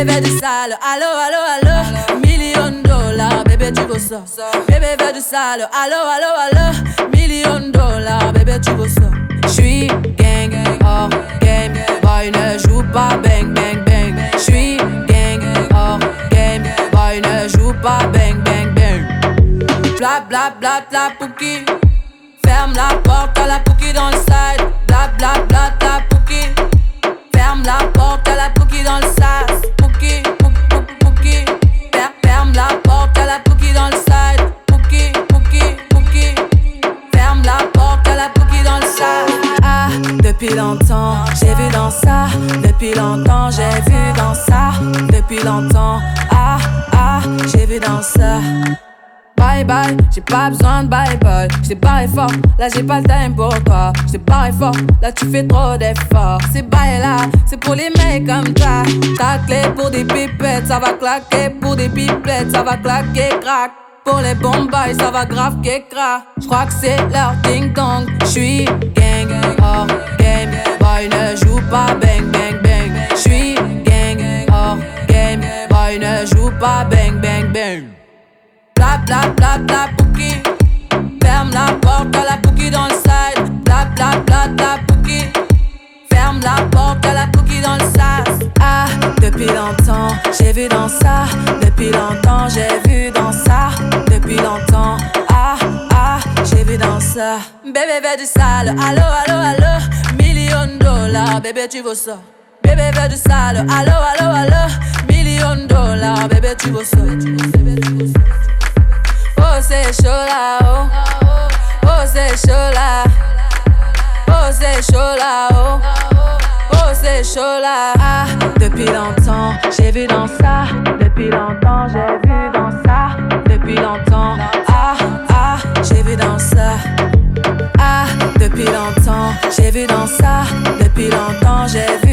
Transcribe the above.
Bébé du sale, allo, allo, allo. Million dollars, bébé tu veux ça. Bébé veut du sale, allo, allo, allo. Million dollars, bébé tu veux ça. J'suis gang, hors game. Boy ne joue pas bang, bang, bang. J'suis gang, hors game. Boy ne joue pas bang, bang, bang. Bla bla bla bla pouki. Ferme la porte à la pouki dans le side. Bla bla bla bla pouki. Depuis longtemps, j'ai vu dans ça. Depuis longtemps, j'ai vu dans ça. Depuis longtemps, ah, ah, j'ai vu dans ça. Bye bye, j'ai pas besoin de bye bye. J't'ai barré fort, là j'ai pas le time pour toi. J't'ai barré fort, là tu fais trop d'efforts. C'est bye là, c'est pour les mecs comme ça. Ta clé pour des pipettes, ça va claquer. Pour des pipettes, ça va claquer, crack. Pour les bombes, ça va grave crack. J'crois que c'est leur ding dong. J'suis hors game. Boy ne joue pas bang bang bang. J'suis gang, hors game. Boy ne joue pas bang bang bang. Bla bla bla bla pouki. Ferme la porte à la pouki dans le side. Bla bla bla bla pouki. Ferme la porte à la pouki dans le sas. Ah, depuis longtemps, j'ai vu dans ça. Depuis longtemps, j'ai vu dans ça. Depuis longtemps, ça. Bébé veut du sale, allo, allo, allo. Million dollars, bébé tu veux ça. Bébé veut du sale, allo, allo, allo. Million dollars, bébé tu veux ça. Oh c'est chaud là, oh. Oh c'est chaud là. Oh c'est chaud là, oh. Oh c'est chaud là. Ah, depuis longtemps, j'ai vu dans ça. Depuis longtemps, j'ai vu j'ai vu dans ça. Depuis longtemps, j'ai vu